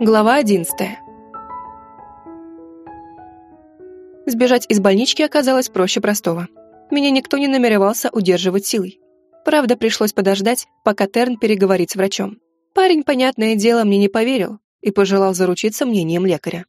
Глава 11. Сбежать из больнички оказалось проще простого. Меня никто не намеревался удерживать силой. Правда, пришлось подождать, пока Терн переговорит с врачом. Парень, понятное дело, мне не поверил и пожелал заручиться мнением лекаря.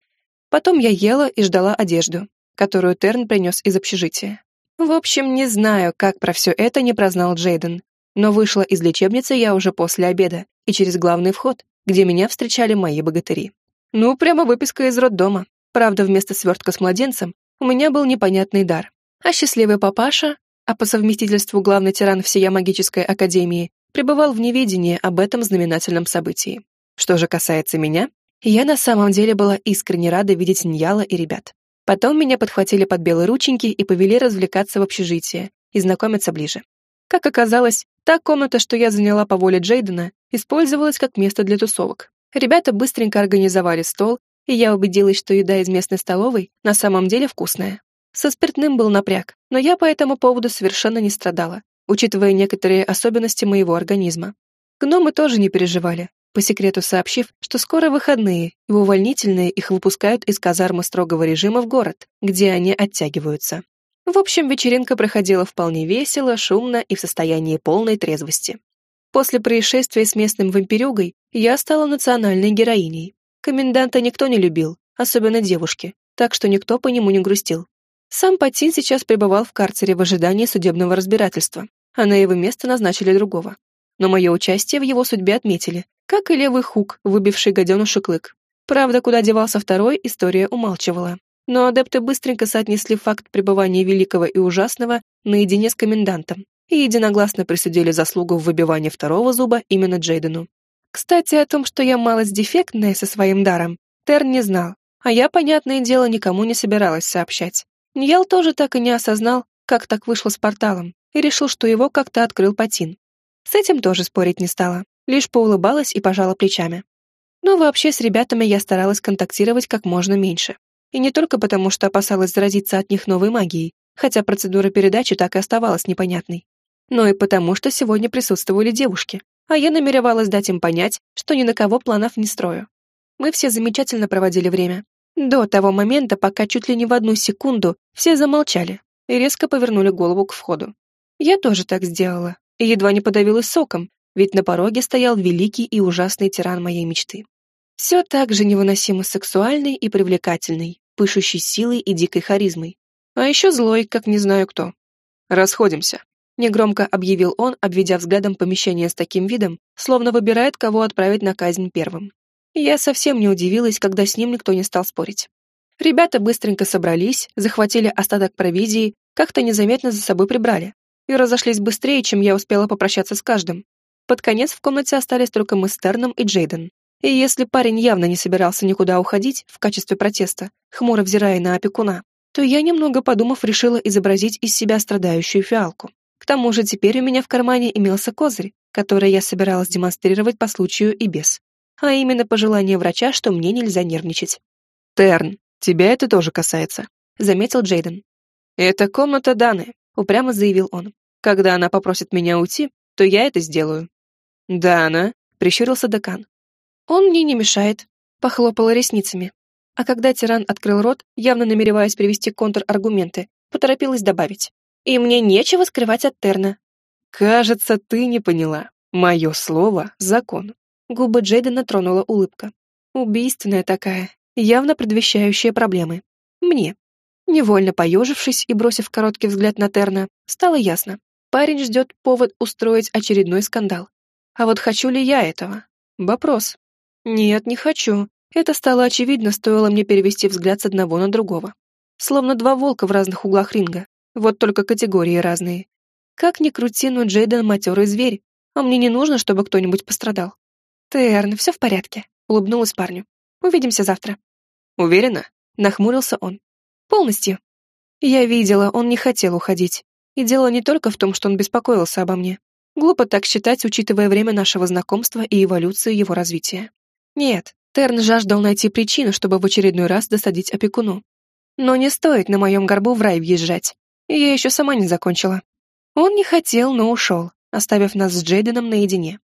Потом я ела и ждала одежду, которую Терн принес из общежития. В общем, не знаю, как про все это не прознал Джейден, но вышла из лечебницы я уже после обеда и через главный вход, где меня встречали мои богатыри. Ну, прямо выписка из роддома. Правда, вместо свертка с младенцем у меня был непонятный дар. А счастливый папаша, а по совместительству главный тиран всея магической академии, пребывал в неведении об этом знаменательном событии. Что же касается меня, я на самом деле была искренне рада видеть Ньяла и ребят. Потом меня подхватили под белые рученьки и повели развлекаться в общежитие и знакомиться ближе. Как оказалось, та комната, что я заняла по воле Джейдена, использовалась как место для тусовок. Ребята быстренько организовали стол, и я убедилась, что еда из местной столовой на самом деле вкусная. Со спиртным был напряг, но я по этому поводу совершенно не страдала, учитывая некоторые особенности моего организма. Гномы тоже не переживали, по секрету сообщив, что скоро выходные, и увольнительные их выпускают из казармы строгого режима в город, где они оттягиваются. В общем, вечеринка проходила вполне весело, шумно и в состоянии полной трезвости. После происшествия с местным вампирюгой я стала национальной героиней. Коменданта никто не любил, особенно девушки, так что никто по нему не грустил. Сам Патин сейчас пребывал в карцере в ожидании судебного разбирательства, а на его место назначили другого. Но мое участие в его судьбе отметили, как и левый хук, выбивший гаденушу клык. Правда, куда девался второй, история умалчивала но адепты быстренько соотнесли факт пребывания великого и ужасного наедине с комендантом и единогласно присудили заслугу в выбивании второго зуба именно Джейдену. Кстати, о том, что я малость дефектная со своим даром, Терн не знал, а я, понятное дело, никому не собиралась сообщать. Ньял тоже так и не осознал, как так вышло с порталом, и решил, что его как-то открыл Патин. С этим тоже спорить не стала, лишь поулыбалась и пожала плечами. Но вообще с ребятами я старалась контактировать как можно меньше. И не только потому, что опасалась заразиться от них новой магией, хотя процедура передачи так и оставалась непонятной, но и потому, что сегодня присутствовали девушки, а я намеревалась дать им понять, что ни на кого планов не строю. Мы все замечательно проводили время. До того момента, пока чуть ли не в одну секунду все замолчали и резко повернули голову к входу. Я тоже так сделала и едва не подавилась соком, ведь на пороге стоял великий и ужасный тиран моей мечты. Все так же невыносимо сексуальный и привлекательный, пышущий силой и дикой харизмой. А еще злой, как не знаю кто. «Расходимся», — негромко объявил он, обведя взглядом помещение с таким видом, словно выбирает, кого отправить на казнь первым. Я совсем не удивилась, когда с ним никто не стал спорить. Ребята быстренько собрались, захватили остаток провизии, как-то незаметно за собой прибрали и разошлись быстрее, чем я успела попрощаться с каждым. Под конец в комнате остались только мы с Терном и Джейден. И если парень явно не собирался никуда уходить в качестве протеста, хмуро взирая на опекуна, то я, немного подумав, решила изобразить из себя страдающую фиалку. К тому же теперь у меня в кармане имелся козырь, который я собиралась демонстрировать по случаю и без. А именно пожелание врача, что мне нельзя нервничать. «Терн, тебя это тоже касается», — заметил Джейден. «Это комната Даны», — упрямо заявил он. «Когда она попросит меня уйти, то я это сделаю». «Дана», — прищурился декан, «Он мне не мешает», — похлопала ресницами. А когда тиран открыл рот, явно намереваясь привести контраргументы, поторопилась добавить. «И мне нечего скрывать от Терна». «Кажется, ты не поняла. Мое слово — закон». Губы Джейдена тронула улыбка. Убийственная такая, явно предвещающая проблемы. Мне. Невольно поежившись и бросив короткий взгляд на Терна, стало ясно. Парень ждет повод устроить очередной скандал. А вот хочу ли я этого? Вопрос. Нет, не хочу. Это стало очевидно, стоило мне перевести взгляд с одного на другого. Словно два волка в разных углах ринга. Вот только категории разные. Как ни крути, но Джейден матерый зверь, а мне не нужно, чтобы кто-нибудь пострадал. Терн, все в порядке, улыбнулась парню. Увидимся завтра. Уверена? Нахмурился он. Полностью. Я видела, он не хотел уходить. И дело не только в том, что он беспокоился обо мне. Глупо так считать, учитывая время нашего знакомства и эволюцию его развития. Нет, Терн жаждал найти причину, чтобы в очередной раз досадить опекуну. Но не стоит на моем горбу в рай въезжать. Я еще сама не закончила. Он не хотел, но ушел, оставив нас с Джейденом наедине.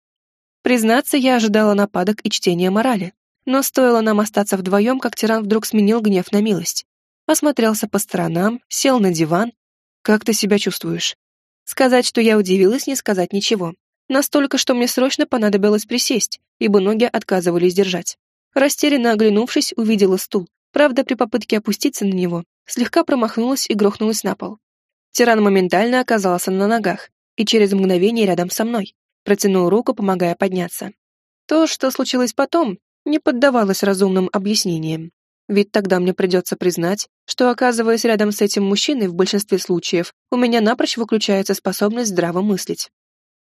Признаться, я ожидала нападок и чтения морали. Но стоило нам остаться вдвоем, как тиран вдруг сменил гнев на милость. Осмотрелся по сторонам, сел на диван. «Как ты себя чувствуешь?» Сказать, что я удивилась, не сказать ничего. Настолько, что мне срочно понадобилось присесть, ибо ноги отказывались держать. Растерянно оглянувшись, увидела стул. Правда, при попытке опуститься на него, слегка промахнулась и грохнулась на пол. Тиран моментально оказался на ногах и через мгновение рядом со мной. Протянул руку, помогая подняться. То, что случилось потом, не поддавалось разумным объяснениям. Ведь тогда мне придется признать, что, оказываясь рядом с этим мужчиной в большинстве случаев, у меня напрочь выключается способность здраво мыслить.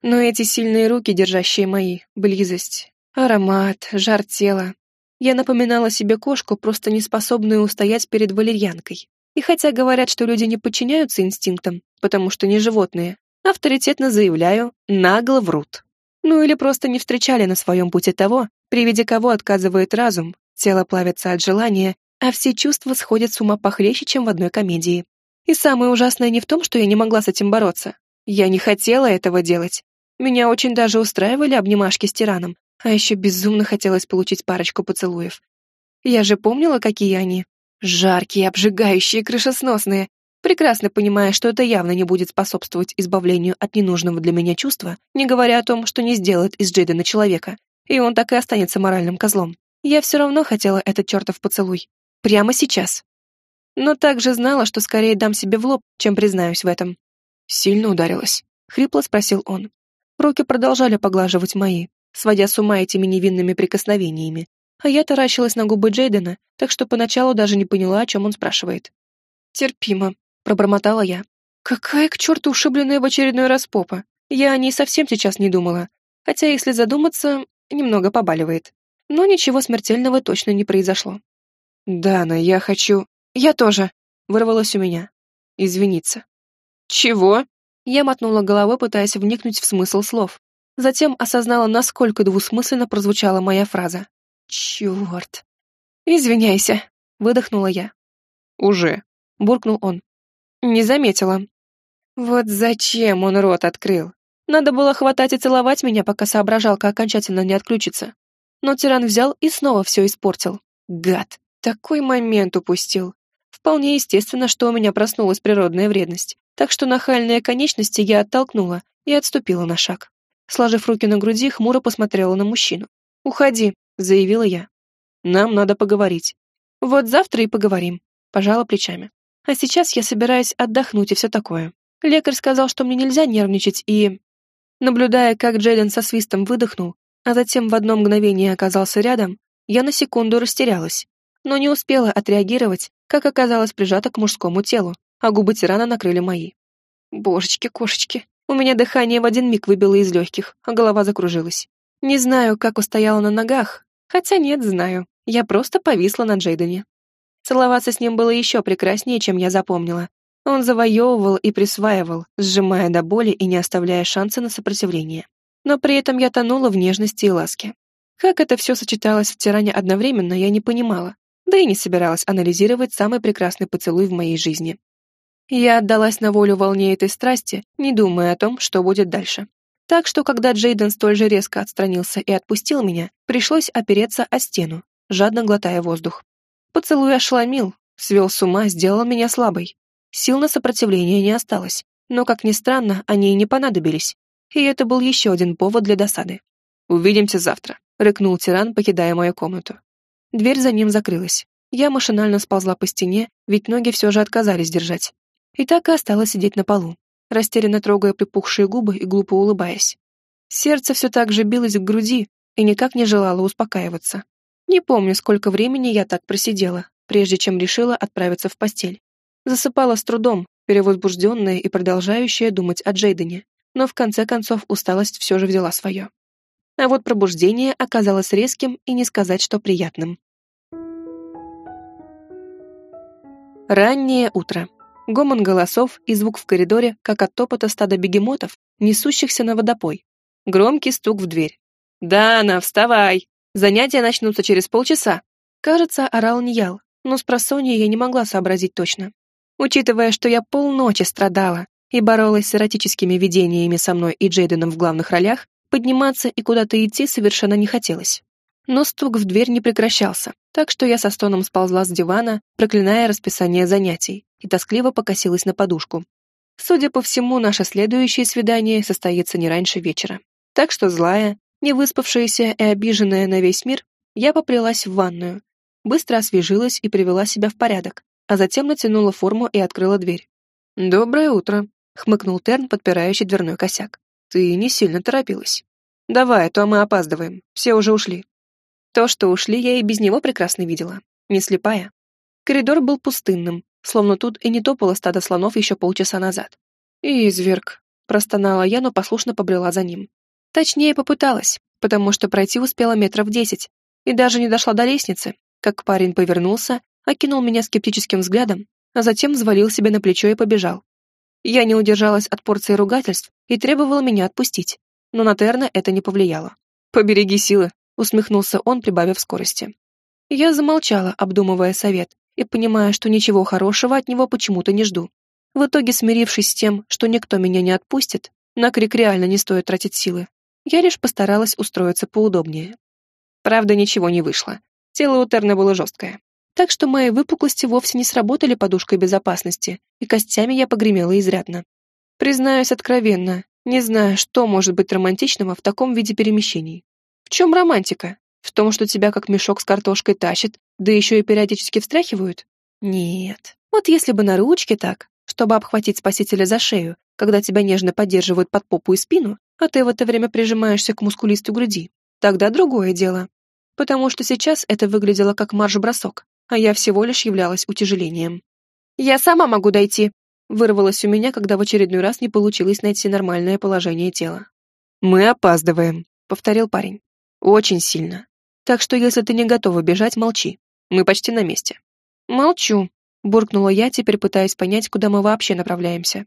Но эти сильные руки, держащие мои, близость, аромат, жар тела. Я напоминала себе кошку, просто не способную устоять перед валерьянкой. И хотя говорят, что люди не подчиняются инстинктам, потому что не животные, авторитетно заявляю, нагло врут. Ну или просто не встречали на своем пути того, при виде кого отказывает разум, тело плавится от желания, а все чувства сходят с ума похлеще, чем в одной комедии. И самое ужасное не в том, что я не могла с этим бороться. Я не хотела этого делать. Меня очень даже устраивали обнимашки с тираном, а еще безумно хотелось получить парочку поцелуев. Я же помнила, какие они. Жаркие, обжигающие, крышесносные. Прекрасно понимая, что это явно не будет способствовать избавлению от ненужного для меня чувства, не говоря о том, что не сделает из Джейдена человека, и он так и останется моральным козлом. Я все равно хотела этот чертов поцелуй. Прямо сейчас. Но также знала, что скорее дам себе в лоб, чем признаюсь в этом. Сильно ударилась. Хрипло спросил он. Руки продолжали поглаживать мои, сводя с ума этими невинными прикосновениями. А я таращилась на губы Джейдена, так что поначалу даже не поняла, о чем он спрашивает. «Терпимо», — пробормотала я. «Какая к черту ушибленная в очередной раз попа? Я о ней совсем сейчас не думала. Хотя, если задуматься, немного побаливает. Но ничего смертельного точно не произошло. «Дана, я хочу...» «Я тоже», — вырвалось у меня. «Извиниться». «Чего?» Я мотнула головой, пытаясь вникнуть в смысл слов. Затем осознала, насколько двусмысленно прозвучала моя фраза. «Черт!» «Извиняйся», — выдохнула я. «Уже», — буркнул он. «Не заметила». Вот зачем он рот открыл? Надо было хватать и целовать меня, пока соображалка окончательно не отключится. Но тиран взял и снова все испортил. Гад! Такой момент упустил. Вполне естественно, что у меня проснулась природная вредность, так что нахальные конечности я оттолкнула и отступила на шаг. Сложив руки на груди, хмуро посмотрела на мужчину. «Уходи», — заявила я. «Нам надо поговорить». «Вот завтра и поговорим», — пожала плечами. «А сейчас я собираюсь отдохнуть и все такое. Лекарь сказал, что мне нельзя нервничать и...» Наблюдая, как Джейден со свистом выдохнул, а затем в одно мгновение оказался рядом, я на секунду растерялась, но не успела отреагировать, как оказалось прижата к мужскому телу, а губы тирана накрыли мои. Божечки-кошечки, у меня дыхание в один миг выбило из легких, а голова закружилась. Не знаю, как устояла на ногах, хотя нет, знаю, я просто повисла на Джейдене. Целоваться с ним было еще прекраснее, чем я запомнила, он завоевывал и присваивал, сжимая до боли и не оставляя шанса на сопротивление. Но при этом я тонула в нежности и ласке. Как это все сочеталось в тиране одновременно, я не понимала, да и не собиралась анализировать самый прекрасный поцелуй в моей жизни. Я отдалась на волю волне этой страсти, не думая о том, что будет дальше. Так что, когда Джейден столь же резко отстранился и отпустил меня, пришлось опереться о стену, жадно глотая воздух. Поцелуй ошеломил, свел с ума, сделал меня слабой. Сил на сопротивление не осталось, но, как ни странно, они и не понадобились. И это был еще один повод для досады. «Увидимся завтра», — рыкнул тиран, покидая мою комнату. Дверь за ним закрылась. Я машинально сползла по стене, ведь ноги все же отказались держать. И так и осталась сидеть на полу, растерянно трогая припухшие губы и глупо улыбаясь. Сердце все так же билось к груди и никак не желало успокаиваться. Не помню, сколько времени я так просидела, прежде чем решила отправиться в постель. Засыпала с трудом, перевозбужденная и продолжающая думать о Джейдене, но в конце концов усталость все же взяла свое. А вот пробуждение оказалось резким и не сказать, что приятным. Раннее утро. Гомон голосов и звук в коридоре, как от топота стада бегемотов, несущихся на водопой. Громкий стук в дверь. «Дана, вставай! Занятия начнутся через полчаса!» Кажется, орал Ниял, но с просонья я не могла сообразить точно. Учитывая, что я полночи страдала и боролась с эротическими видениями со мной и Джейденом в главных ролях, подниматься и куда-то идти совершенно не хотелось. Но стук в дверь не прекращался, так что я со стоном сползла с дивана, проклиная расписание занятий, и тоскливо покосилась на подушку. Судя по всему, наше следующее свидание состоится не раньше вечера. Так что злая, не выспавшаяся и обиженная на весь мир, я поплелась в ванную, быстро освежилась и привела себя в порядок, а затем натянула форму и открыла дверь. «Доброе утро», — хмыкнул Терн, подпирающий дверной косяк. «Ты не сильно торопилась. Давай, а то мы опаздываем, все уже ушли». То, что ушли, я и без него прекрасно видела, не слепая. Коридор был пустынным, словно тут и не топало стадо слонов еще полчаса назад. «Изверг», — простонала я, но послушно побрела за ним. Точнее, попыталась, потому что пройти успела метров десять, и даже не дошла до лестницы, как парень повернулся, окинул меня скептическим взглядом, а затем взвалил себе на плечо и побежал. Я не удержалась от порции ругательств и требовала меня отпустить, но на Терна это не повлияло. «Побереги силы», — усмехнулся он, прибавив скорости. Я замолчала, обдумывая совет, и понимая, что ничего хорошего от него почему-то не жду. В итоге, смирившись с тем, что никто меня не отпустит, на крик реально не стоит тратить силы, я лишь постаралась устроиться поудобнее. Правда, ничего не вышло. Тело у Терна было жесткое. Так что мои выпуклости вовсе не сработали подушкой безопасности, и костями я погремела изрядно. Признаюсь откровенно, не знаю, что может быть романтичного в таком виде перемещений. Чем романтика? В том, что тебя как мешок с картошкой тащит, да еще и периодически встряхивают? Нет. Вот если бы на ручке так, чтобы обхватить спасителя за шею, когда тебя нежно поддерживают под попу и спину, а ты в это время прижимаешься к мускулистой груди, тогда другое дело потому что сейчас это выглядело как марш-бросок, а я всего лишь являлась утяжелением. «Я сама могу дойти», — вырвалось у меня, когда в очередной раз не получилось найти нормальное положение тела. «Мы опаздываем», — повторил парень. «Очень сильно. Так что если ты не готова бежать, молчи. Мы почти на месте». «Молчу», — буркнула я, теперь пытаясь понять, куда мы вообще направляемся.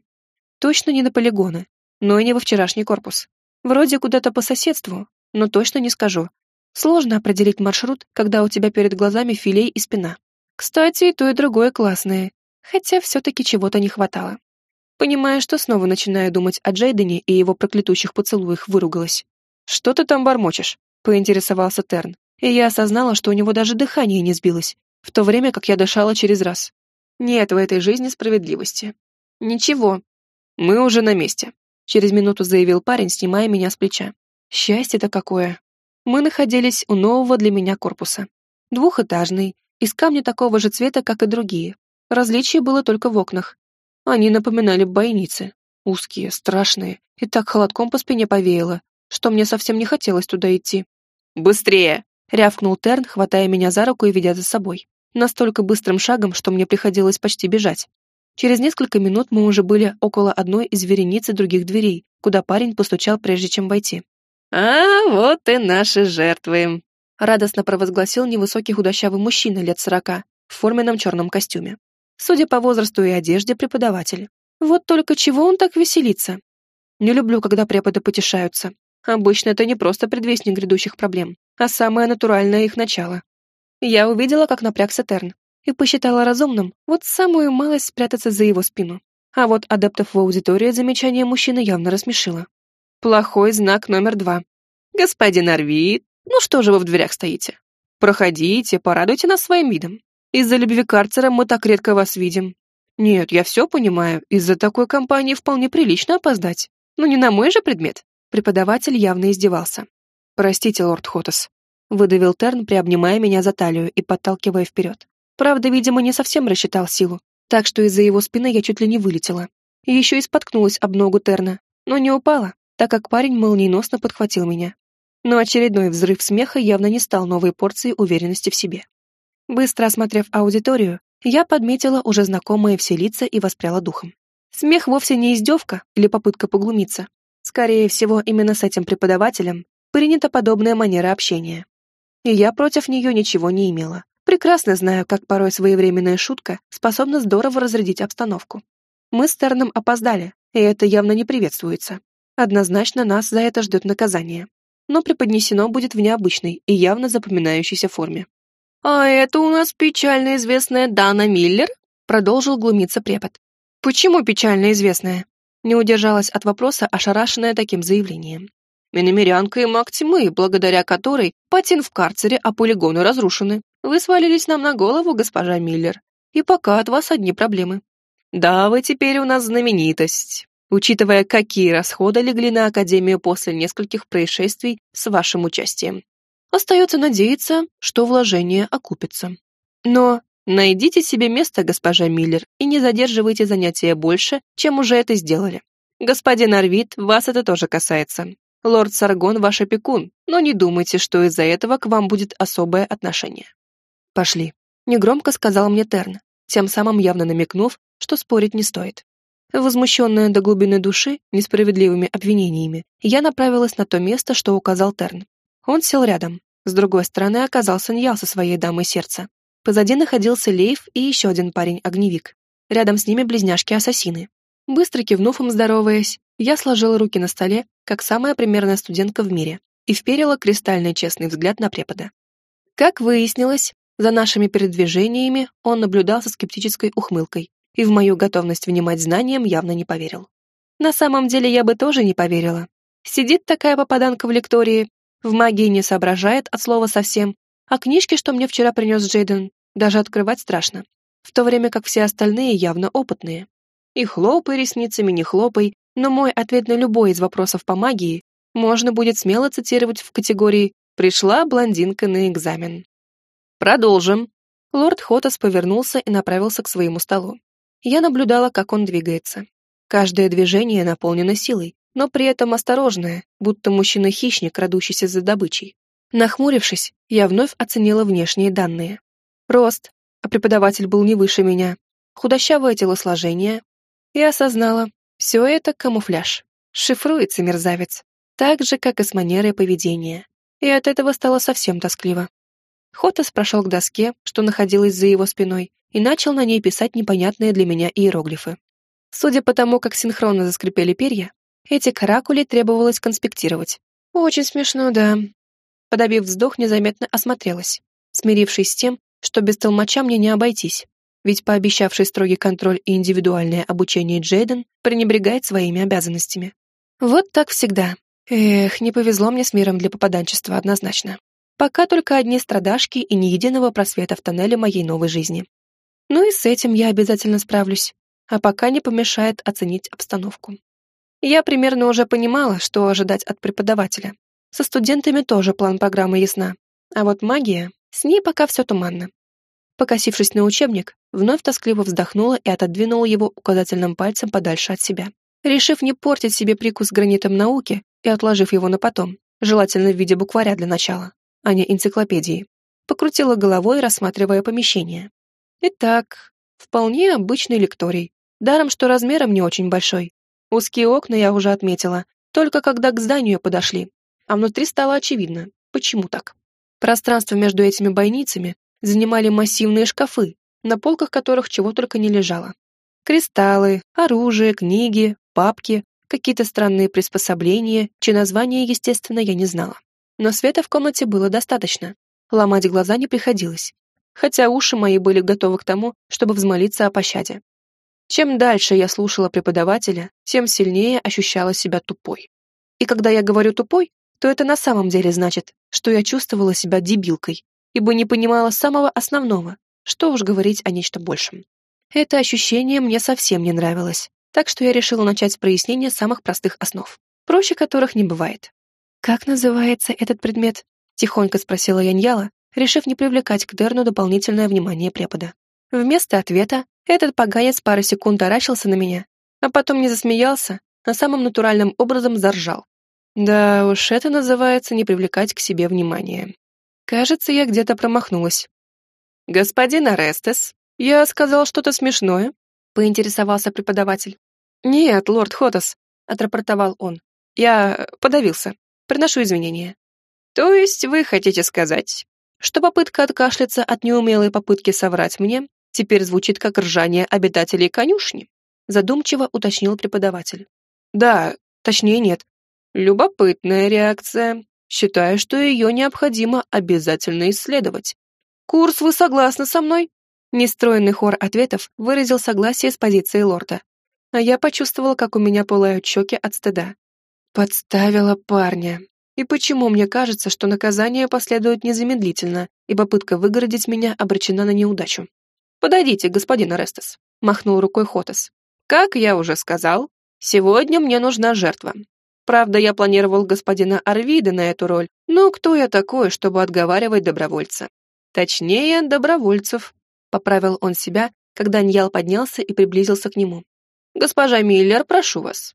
Точно не на полигоны, но и не во вчерашний корпус. Вроде куда-то по соседству, но точно не скажу, Сложно определить маршрут, когда у тебя перед глазами филей и спина. Кстати, и то, и другое классное, хотя все-таки чего-то не хватало. Понимая, что снова начинаю думать о Джейдене и его проклятущих поцелуях, выругалась. «Что ты там бормочешь?» — поинтересовался Терн, и я осознала, что у него даже дыхание не сбилось, в то время как я дышала через раз. Нет в этой жизни справедливости. «Ничего. Мы уже на месте», — через минуту заявил парень, снимая меня с плеча. «Счастье-то какое!» мы находились у нового для меня корпуса. Двухэтажный, из камня такого же цвета, как и другие. Различие было только в окнах. Они напоминали бойницы. Узкие, страшные, и так холодком по спине повеяло, что мне совсем не хотелось туда идти. «Быстрее!» — рявкнул Терн, хватая меня за руку и ведя за собой. Настолько быстрым шагом, что мне приходилось почти бежать. Через несколько минут мы уже были около одной из вереницы других дверей, куда парень постучал, прежде чем войти. «А вот и наши жертвы!» — радостно провозгласил невысокий худощавый мужчина лет сорока в форменном черном костюме. Судя по возрасту и одежде, преподаватель. Вот только чего он так веселится? Не люблю, когда преподы потешаются. Обычно это не просто предвестник грядущих проблем, а самое натуральное их начало. Я увидела, как напрягся Терн, и посчитала разумным вот самую малость спрятаться за его спину. А вот адептов в аудитории замечание мужчины явно рассмешило. Плохой знак номер два. Господин Арвид, ну что же вы в дверях стоите? Проходите, порадуйте нас своим видом. Из-за любви карцера мы так редко вас видим. Нет, я все понимаю, из-за такой компании вполне прилично опоздать. Но не на мой же предмет. Преподаватель явно издевался. Простите, лорд Хотос. Выдавил Терн, приобнимая меня за талию и подталкивая вперед. Правда, видимо, не совсем рассчитал силу, так что из-за его спины я чуть ли не вылетела. И еще и споткнулась об ногу Терна, но не упала, так как парень молниеносно подхватил меня. Но очередной взрыв смеха явно не стал новой порцией уверенности в себе. Быстро осмотрев аудиторию, я подметила уже знакомые все лица и воспряла духом. Смех вовсе не издевка или попытка поглумиться. Скорее всего, именно с этим преподавателем принята подобная манера общения. И я против нее ничего не имела. Прекрасно знаю, как порой своевременная шутка способна здорово разрядить обстановку. Мы с Терном опоздали, и это явно не приветствуется. Однозначно нас за это ждет наказание. Но преподнесено будет в необычной и явно запоминающейся форме. «А это у нас печально известная Дана Миллер?» продолжил глумиться препод. «Почему печально известная?» Не удержалась от вопроса, ошарашенная таким заявлением. Иномерянка и маг тьмы, благодаря которой патин в карцере, а полигоны разрушены. Вы свалились нам на голову, госпожа Миллер. И пока от вас одни проблемы. Да, вы теперь у нас знаменитость, учитывая, какие расходы легли на Академию после нескольких происшествий с вашим участием. Остается надеяться, что вложение окупится. Но найдите себе место, госпожа Миллер, и не задерживайте занятия больше, чем уже это сделали. Господин Арвид, вас это тоже касается. Лорд Саргон ваш опекун, но не думайте, что из-за этого к вам будет особое отношение. Пошли. Негромко сказал мне Терн, тем самым явно намекнув, что спорить не стоит. Возмущенная до глубины души несправедливыми обвинениями, я направилась на то место, что указал Терн. Он сел рядом. С другой стороны оказался Ньял со своей дамой сердца. Позади находился Лейф и еще один парень-огневик. Рядом с ними близняшки-ассасины. Быстро кивнув им здороваясь, я сложила руки на столе, как самая примерная студентка в мире, и вперила кристальный честный взгляд на препода. Как выяснилось, за нашими передвижениями он наблюдал со скептической ухмылкой и в мою готовность внимать знаниям явно не поверил. На самом деле я бы тоже не поверила. Сидит такая попаданка в лектории, в магии не соображает от слова совсем, а книжки, что мне вчера принес Джейден, даже открывать страшно, в то время как все остальные явно опытные. И хлопай ресницами, не хлопай, но мой ответ на любой из вопросов по магии можно будет смело цитировать в категории «Пришла блондинка на экзамен». Продолжим. Лорд Хотас повернулся и направился к своему столу. Я наблюдала, как он двигается. Каждое движение наполнено силой, но при этом осторожное, будто мужчина-хищник, крадущийся за добычей. Нахмурившись, я вновь оценила внешние данные. Рост, а преподаватель был не выше меня. Худощавое телосложение, и осознала, все это камуфляж. Шифруется мерзавец. Так же, как и с манерой поведения. И от этого стало совсем тоскливо. Хотас прошел к доске, что находилась за его спиной, и начал на ней писать непонятные для меня иероглифы. Судя по тому, как синхронно заскрипели перья, эти каракули требовалось конспектировать. Очень смешно, да. Подобив вздох, незаметно осмотрелась, смирившись с тем, что без толмача мне не обойтись ведь пообещавший строгий контроль и индивидуальное обучение Джейден пренебрегает своими обязанностями. Вот так всегда. Эх, не повезло мне с миром для попаданчества однозначно. Пока только одни страдашки и ни единого просвета в тоннеле моей новой жизни. Ну и с этим я обязательно справлюсь, а пока не помешает оценить обстановку. Я примерно уже понимала, что ожидать от преподавателя. Со студентами тоже план программы ясна. А вот магия, с ней пока все туманно. Покосившись на учебник, вновь тоскливо вздохнула и отодвинула его указательным пальцем подальше от себя. Решив не портить себе прикус гранитом науки и отложив его на потом, желательно в виде букваря для начала, а не энциклопедии, покрутила головой, рассматривая помещение. Итак, вполне обычный лекторий, даром что размером не очень большой. Узкие окна я уже отметила, только когда к зданию подошли, а внутри стало очевидно, почему так. Пространство между этими бойницами занимали массивные шкафы, на полках которых чего только не лежало. Кристаллы, оружие, книги, папки, какие-то странные приспособления, чьи названия, естественно, я не знала. Но света в комнате было достаточно. Ломать глаза не приходилось. Хотя уши мои были готовы к тому, чтобы взмолиться о пощаде. Чем дальше я слушала преподавателя, тем сильнее ощущала себя тупой. И когда я говорю «тупой», то это на самом деле значит, что я чувствовала себя дебилкой, ибо не понимала самого основного, что уж говорить о нечто большем. Это ощущение мне совсем не нравилось, так что я решила начать с прояснения самых простых основ, проще которых не бывает. «Как называется этот предмет?» — тихонько спросила Яньяла, решив не привлекать к Дерну дополнительное внимание препода. Вместо ответа этот поганец пару секунд таращился на меня, а потом не засмеялся, а самым натуральным образом заржал. Да уж, это называется не привлекать к себе внимания. Кажется, я где-то промахнулась. «Господин Арестес, я сказал что-то смешное?» — поинтересовался преподаватель. «Нет, лорд Хотас», — отрапортовал он. «Я подавился. Приношу извинения». «То есть вы хотите сказать, что попытка откашляться от неумелой попытки соврать мне теперь звучит как ржание обитателей конюшни?» Задумчиво уточнил преподаватель. «Да, точнее нет. Любопытная реакция. Считаю, что ее необходимо обязательно исследовать. «Курс, вы согласны со мной?» Нестроенный хор ответов выразил согласие с позицией лорда. А я почувствовала, как у меня пылают щеки от стыда. Подставила парня. И почему мне кажется, что наказание последует незамедлительно, и попытка выгородить меня обречена на неудачу? «Подойдите, господин Арестес», — махнул рукой Хотас. «Как я уже сказал, сегодня мне нужна жертва. Правда, я планировал господина Арвида на эту роль, но кто я такой, чтобы отговаривать добровольца? Точнее, добровольцев», — поправил он себя, когда Ньял поднялся и приблизился к нему. «Госпожа Миллер, прошу вас».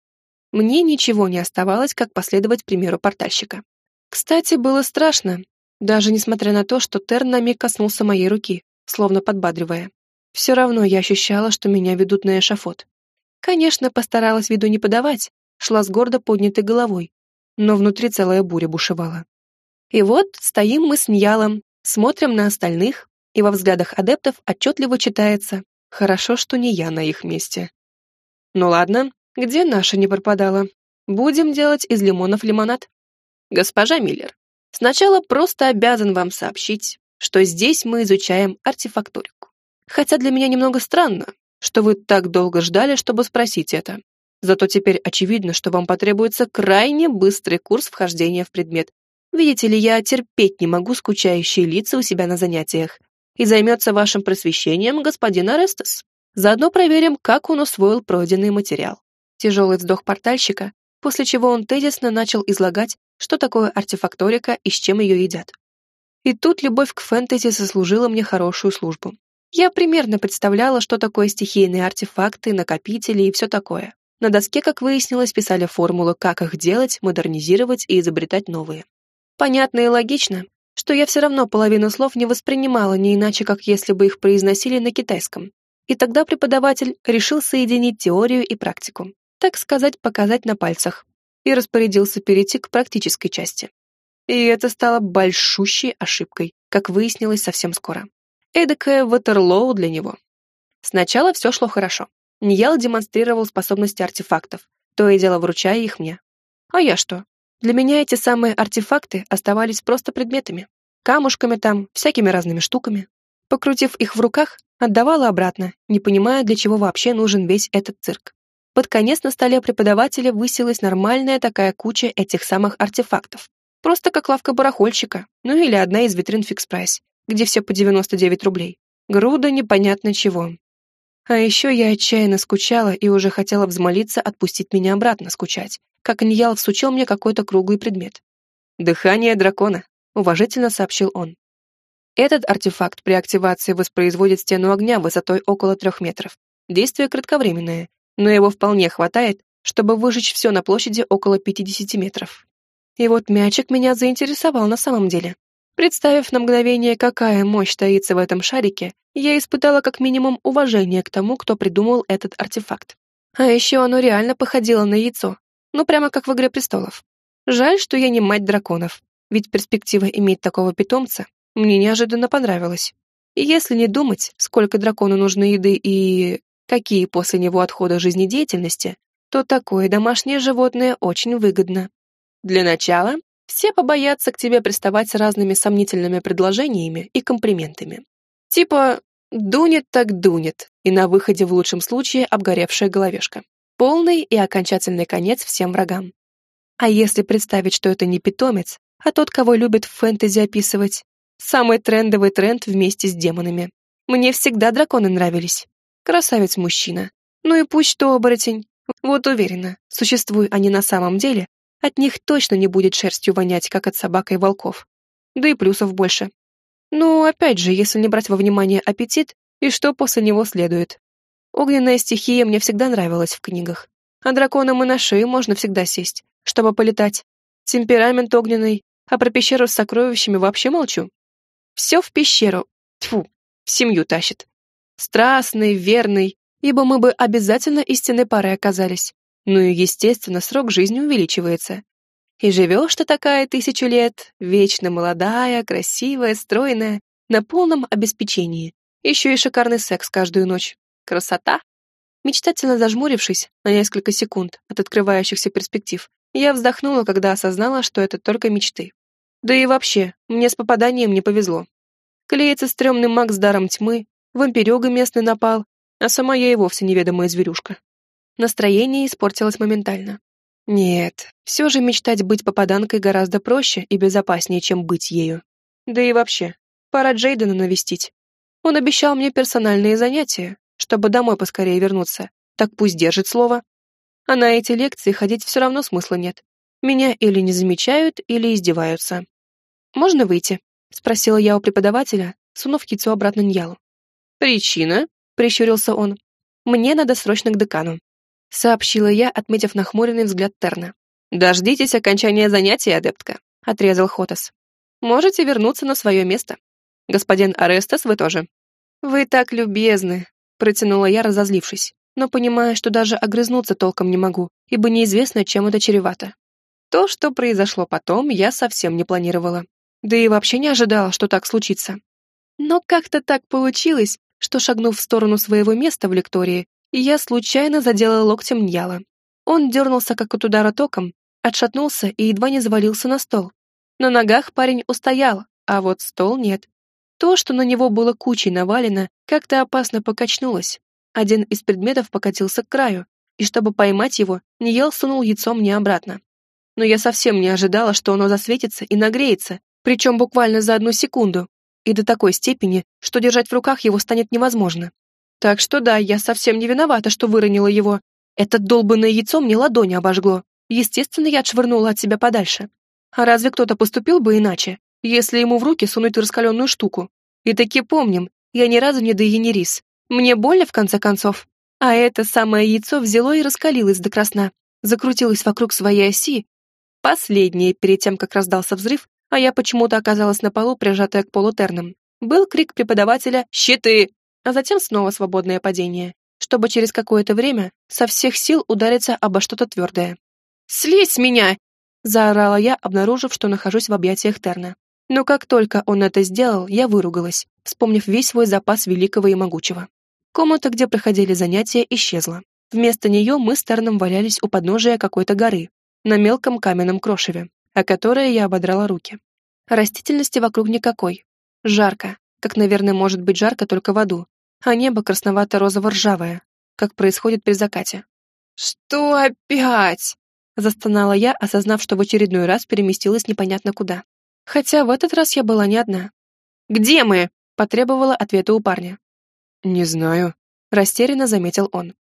Мне ничего не оставалось, как последовать примеру портальщика. Кстати, было страшно, даже несмотря на то, что Терн на миг коснулся моей руки, словно подбадривая. Все равно я ощущала, что меня ведут на эшафот. Конечно, постаралась виду не подавать, шла с гордо поднятой головой, но внутри целая буря бушевала. И вот стоим мы с Ньялом, смотрим на остальных, и во взглядах адептов отчетливо читается «Хорошо, что не я на их месте». Ну ладно, где наша не пропадала? Будем делать из лимонов лимонад. Госпожа Миллер, сначала просто обязан вам сообщить, что здесь мы изучаем артефакторику. Хотя для меня немного странно, что вы так долго ждали, чтобы спросить это. Зато теперь очевидно, что вам потребуется крайне быстрый курс вхождения в предмет. Видите ли, я терпеть не могу скучающие лица у себя на занятиях. И займется вашим просвещением господин Арестес. Заодно проверим, как он усвоил пройденный материал. Тяжелый вздох портальщика, после чего он тезисно начал излагать, что такое артефакторика и с чем ее едят. И тут любовь к фэнтези сослужила мне хорошую службу. Я примерно представляла, что такое стихийные артефакты, накопители и все такое. На доске, как выяснилось, писали формулы, как их делать, модернизировать и изобретать новые. Понятно и логично, что я все равно половину слов не воспринимала не иначе, как если бы их произносили на китайском. И тогда преподаватель решил соединить теорию и практику, так сказать, показать на пальцах, и распорядился перейти к практической части. И это стало большущей ошибкой, как выяснилось совсем скоро. Эдакое Ватерлоу для него. Сначала все шло хорошо. Ниял демонстрировал способности артефактов, то и дело вручая их мне. А я что? Для меня эти самые артефакты оставались просто предметами. Камушками там, всякими разными штуками. Покрутив их в руках, отдавала обратно, не понимая, для чего вообще нужен весь этот цирк. Под конец на столе преподавателя высилась нормальная такая куча этих самых артефактов. Просто как лавка барахольщика, ну или одна из витрин фикс прайс, где все по 99 рублей. Груда непонятно чего. А еще я отчаянно скучала и уже хотела взмолиться отпустить меня обратно скучать, как Ньял всучил мне какой-то круглый предмет. «Дыхание дракона», — уважительно сообщил он. Этот артефакт при активации воспроизводит стену огня высотой около трех метров. Действие кратковременное, но его вполне хватает, чтобы выжечь все на площади около 50 метров. И вот мячик меня заинтересовал на самом деле. Представив на мгновение, какая мощь таится в этом шарике, я испытала как минимум уважение к тому, кто придумал этот артефакт. А еще оно реально походило на яйцо, ну прямо как в «Игре престолов». Жаль, что я не мать драконов, ведь перспектива иметь такого питомца мне неожиданно понравилась. И если не думать, сколько дракону нужно еды и какие после него отходы жизнедеятельности, то такое домашнее животное очень выгодно. Для начала все побоятся к тебе приставать с разными сомнительными предложениями и комплиментами. Типа «дунет так дунет», и на выходе в лучшем случае обгоревшая головешка. Полный и окончательный конец всем врагам. А если представить, что это не питомец, а тот, кого любят в фэнтези описывать, самый трендовый тренд вместе с демонами. Мне всегда драконы нравились. Красавец-мужчина. Ну и пусть что оборотень. Вот уверена, существуют они на самом деле, от них точно не будет шерстью вонять, как от собак и волков. Да и плюсов больше. Ну, опять же, если не брать во внимание аппетит, и что после него следует. Огненная стихия мне всегда нравилась в книгах. А драконам и на шею можно всегда сесть, чтобы полетать. Темперамент огненный, а про пещеру с сокровищами вообще молчу. Все в пещеру, тьфу, в семью тащит. Страстный, верный, ибо мы бы обязательно истинной парой оказались. Ну и, естественно, срок жизни увеличивается. И живешь ты такая тысячу лет, вечно молодая, красивая, стройная, на полном обеспечении. Еще и шикарный секс каждую ночь. Красота! Мечтательно зажмурившись на несколько секунд от открывающихся перспектив, я вздохнула, когда осознала, что это только мечты. Да и вообще, мне с попаданием не повезло. Клеится стрёмный маг с даром тьмы, вампирёга местный напал, а сама я и вовсе неведомая зверюшка. Настроение испортилось моментально. Нет, все же мечтать быть попаданкой гораздо проще и безопаснее, чем быть ею. Да и вообще, пора Джейдена навестить. Он обещал мне персональные занятия, чтобы домой поскорее вернуться. Так пусть держит слово. А на эти лекции ходить все равно смысла нет. Меня или не замечают, или издеваются. «Можно выйти?» — спросила я у преподавателя, сунув яйцо обратно Ньялу. «Причина?» — прищурился он. «Мне надо срочно к декану», — сообщила я, отметив нахмуренный взгляд Терна. «Дождитесь окончания занятий, адептка», — отрезал Хотас. «Можете вернуться на свое место. Господин Арестас, вы тоже». «Вы так любезны», — протянула я, разозлившись, но понимая, что даже огрызнуться толком не могу, ибо неизвестно, чем это чревато. То, что произошло потом, я совсем не планировала. Да и вообще не ожидала, что так случится. Но как-то так получилось, что, шагнув в сторону своего места в лектории, я случайно задела локтем Ньяла. Он дернулся, как от удара током, отшатнулся и едва не завалился на стол. На ногах парень устоял, а вот стол нет. То, что на него было кучей навалено, как-то опасно покачнулось. Один из предметов покатился к краю, и чтобы поймать его, Ниел сунул яйцо мне обратно. Но я совсем не ожидала, что оно засветится и нагреется, причем буквально за одну секунду, и до такой степени, что держать в руках его станет невозможно. Так что да, я совсем не виновата, что выронила его. Это долбанное яйцо мне ладони обожгло. Естественно, я отшвырнула от себя подальше. А разве кто-то поступил бы иначе? если ему в руки сунуть раскаленную штуку. И таки помним, я ни разу не Дейенерис. Мне больно, в конце концов. А это самое яйцо взяло и раскалилось до красна, закрутилось вокруг своей оси. Последнее, перед тем, как раздался взрыв, а я почему-то оказалась на полу, прижатая к полутернам, был крик преподавателя «Щиты!», а затем снова свободное падение, чтобы через какое-то время со всех сил удариться обо что-то твердое. «Слезь с меня!» — заорала я, обнаружив, что нахожусь в объятиях Терна. Но как только он это сделал, я выругалась, вспомнив весь свой запас великого и могучего. Комната, где проходили занятия, исчезла. Вместо нее мы с Терном валялись у подножия какой-то горы, на мелком каменном крошеве, о которое я ободрала руки. Растительности вокруг никакой. Жарко, как, наверное, может быть жарко только в аду, а небо красновато-розово-ржавое, как происходит при закате. «Что опять?» — застонала я, осознав, что в очередной раз переместилась непонятно куда. Хотя в этот раз я была не одна. «Где мы?» — потребовала ответа у парня. «Не знаю», — растерянно заметил он.